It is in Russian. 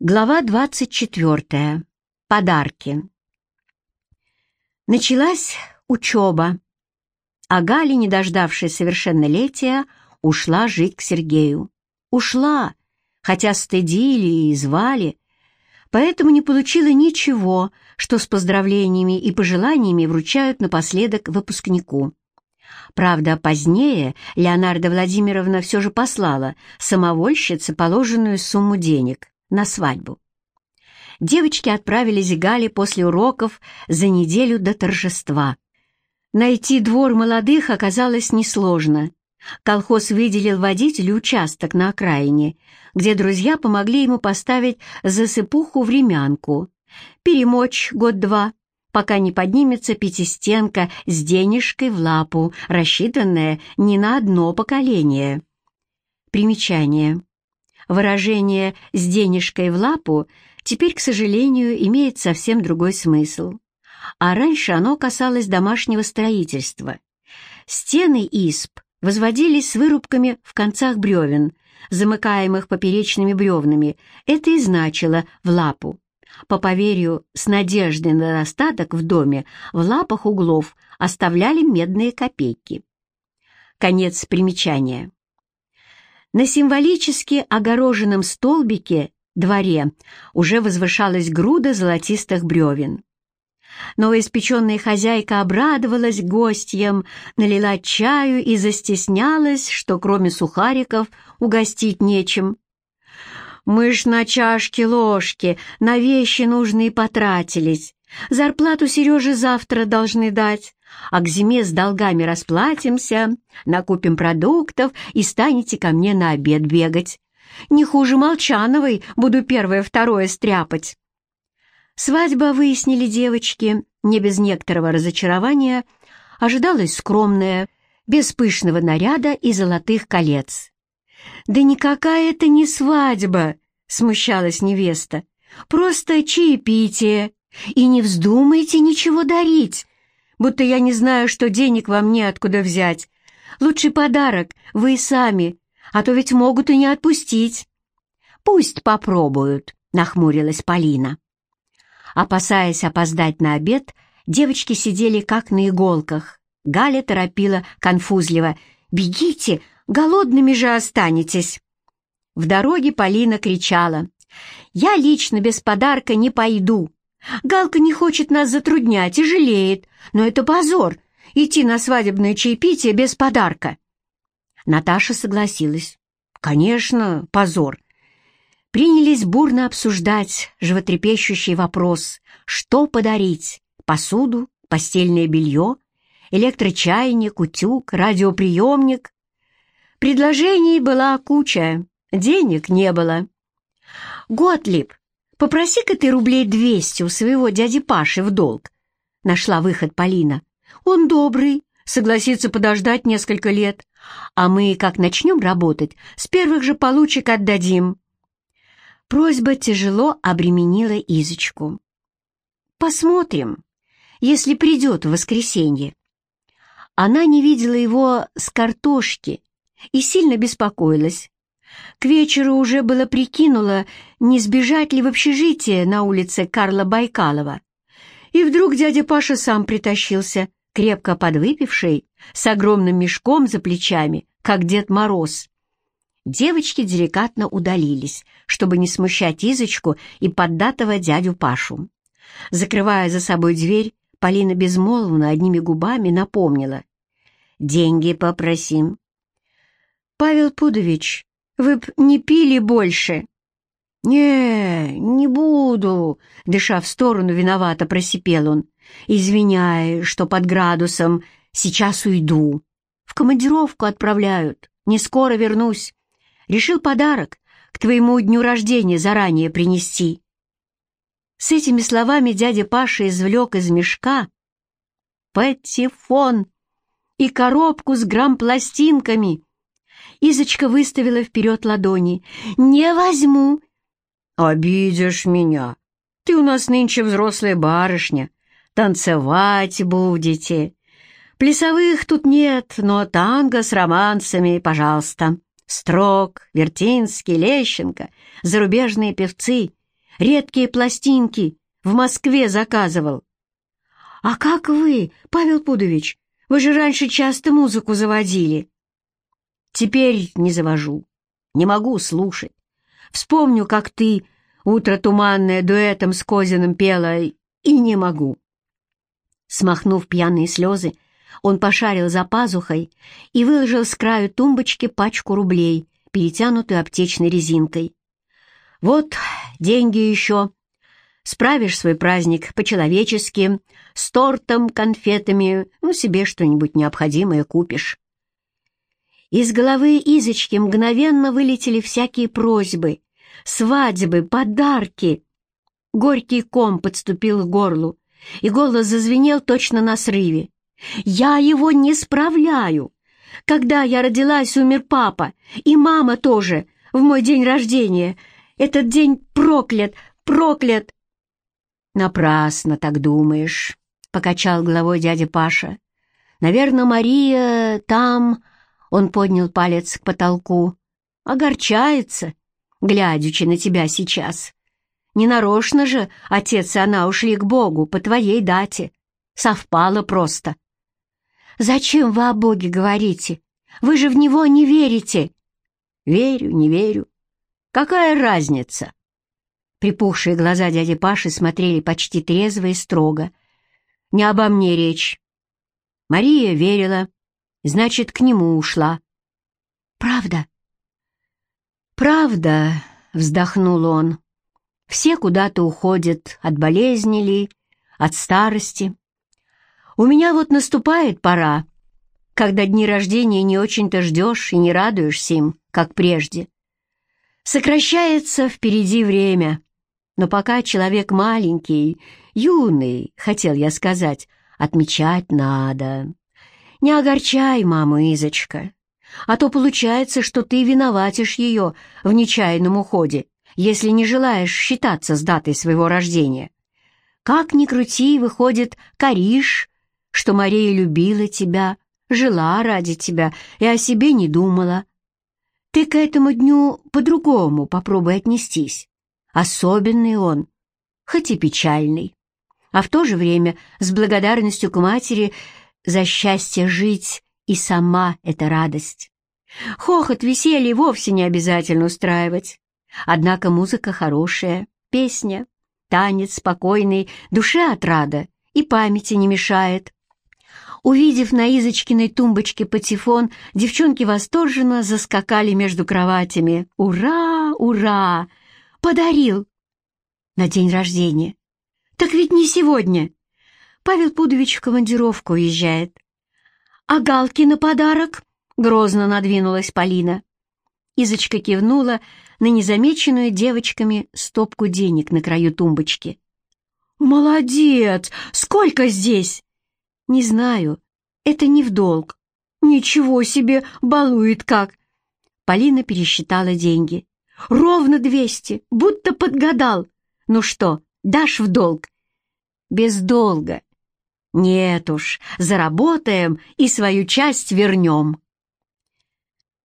Глава 24. Подарки. Началась учеба, а Галя, не дождавшись совершеннолетия, ушла жить к Сергею. Ушла, хотя стыдили и звали, поэтому не получила ничего, что с поздравлениями и пожеланиями вручают напоследок выпускнику. Правда, позднее Леонарда Владимировна все же послала самовольщице положенную сумму денег на свадьбу. Девочки отправились к Гале после уроков за неделю до торжества. Найти двор молодых оказалось несложно. Колхоз выделил водителю участок на окраине, где друзья помогли ему поставить засыпуху-времянку, перемочь год-два, пока не поднимется пятистенка с денежкой в лапу, рассчитанная не на одно поколение. Примечание. Выражение «с денежкой в лапу» теперь, к сожалению, имеет совсем другой смысл. А раньше оно касалось домашнего строительства. Стены исп возводились с вырубками в концах бревен, замыкаемых поперечными бревнами. Это и значило «в лапу». По поверью, с надеждой на достаток в доме в лапах углов оставляли медные копейки. Конец примечания. На символически огороженном столбике дворе уже возвышалась груда золотистых бревен. Новоиспеченная хозяйка обрадовалась гостям, налила чаю и застеснялась, что кроме сухариков угостить нечем. «Мы ж на чашки-ложки, на вещи нужные потратились. Зарплату Сереже завтра должны дать а к зиме с долгами расплатимся, накупим продуктов и станете ко мне на обед бегать. Не хуже Молчановой буду первое-второе стряпать». Свадьба, выяснили девочки, не без некоторого разочарования, ожидалась скромная, без пышного наряда и золотых колец. «Да никакая это не свадьба!» — смущалась невеста. «Просто чаепитие, и не вздумайте ничего дарить будто я не знаю, что денег вам неоткуда взять. Лучший подарок вы сами, а то ведь могут и не отпустить». «Пусть попробуют», — нахмурилась Полина. Опасаясь опоздать на обед, девочки сидели как на иголках. Галя торопила конфузливо. «Бегите, голодными же останетесь!» В дороге Полина кричала. «Я лично без подарка не пойду. Галка не хочет нас затруднять и жалеет, но это позор — идти на свадебное чаепитие без подарка. Наташа согласилась. Конечно, позор. Принялись бурно обсуждать животрепещущий вопрос, что подарить — посуду, постельное белье, электрочайник, утюг, радиоприемник. Предложений была куча, денег не было. Готлиб Попроси-ка ты рублей двести у своего дяди Паши в долг. Нашла выход Полина. Он добрый, согласится подождать несколько лет. А мы, как начнем работать, с первых же получек отдадим. Просьба тяжело обременила Изочку. Посмотрим, если придет в воскресенье. Она не видела его с картошки и сильно беспокоилась, к вечеру уже было прикинула, не сбежать ли в общежитие на улице Карла Байкалова. И вдруг дядя Паша сам притащился, крепко подвыпивший, с огромным мешком за плечами, как Дед Мороз. Девочки деликатно удалились, чтобы не смущать Изочку и поддатого дядю Пашу. Закрывая за собой дверь, Полина безмолвно одними губами напомнила. «Деньги попросим». «Павел Пудович, вы б не пили больше?» «Не, не буду», — дыша в сторону, виновато просипел он. «Извиняй, что под градусом. Сейчас уйду. В командировку отправляют. Не скоро вернусь. Решил подарок к твоему дню рождения заранее принести». С этими словами дядя Паша извлек из мешка патефон и коробку с грамм-пластинками — Изочка выставила вперед ладони. «Не возьму!» «Обидишь меня! Ты у нас нынче взрослая барышня. Танцевать будете. Плясовых тут нет, но танго с романсами, пожалуйста. Строк, Вертинский, Лещенко, зарубежные певцы. редкие пластинки в Москве заказывал. А как вы, Павел Пудович? Вы же раньше часто музыку заводили. Теперь не завожу, не могу слушать. Вспомню, как ты утро туманное дуэтом с Козиным пела, и не могу. Смахнув пьяные слезы, он пошарил за пазухой и выложил с краю тумбочки пачку рублей, перетянутую аптечной резинкой. «Вот, деньги еще. Справишь свой праздник по-человечески, с тортом, конфетами, ну, себе что-нибудь необходимое купишь». Из головы Изочки мгновенно вылетели всякие просьбы, свадьбы, подарки. Горький ком подступил к горлу, и голос зазвенел точно на срыве. «Я его не справляю! Когда я родилась, умер папа, и мама тоже, в мой день рождения. Этот день проклят, проклят!» «Напрасно так думаешь», — покачал головой дядя Паша. «Наверное, Мария там...» — он поднял палец к потолку. «Огорчается, глядячи на тебя сейчас. Ненарочно же отец и она ушли к Богу по твоей дате. Совпало просто. Зачем вы о Боге говорите? Вы же в Него не верите. Верю, не верю. Какая разница? Припухшие глаза дяди Паши смотрели почти трезво и строго. Не обо мне речь. Мария верила, значит, к нему ушла. Правда? Правда, вздохнул он. Все куда-то уходят, от болезни ли, от старости. У меня вот наступает пора, когда дни рождения не очень-то ждешь и не радуешься им, как прежде. Сокращается впереди время, но пока человек маленький, юный, хотел я сказать, отмечать надо. Не огорчай маму, Изочка, а то получается, что ты виноватишь ее в нечаянном уходе если не желаешь считаться с датой своего рождения. Как ни крути, выходит, коришь, что Мария любила тебя, жила ради тебя и о себе не думала. Ты к этому дню по-другому попробуй отнестись. Особенный он, хоть и печальный, а в то же время с благодарностью к матери за счастье жить и сама эта радость. Хохот, веселье вовсе не обязательно устраивать. Однако музыка хорошая, песня, танец спокойный, душе отрада и памяти не мешает. Увидев на Изочкиной тумбочке патефон, девчонки восторженно заскакали между кроватями. «Ура! Ура! Подарил!» «На день рождения!» «Так ведь не сегодня!» Павел Пудович в командировку уезжает. «А галки на подарок?» — грозно надвинулась Полина. Изочка кивнула на незамеченную девочками стопку денег на краю тумбочки. «Молодец! Сколько здесь?» «Не знаю. Это не в долг». «Ничего себе! Балует как!» Полина пересчитала деньги. «Ровно двести! Будто подгадал! Ну что, дашь в долг?» «Без долга». «Нет уж, заработаем и свою часть вернем».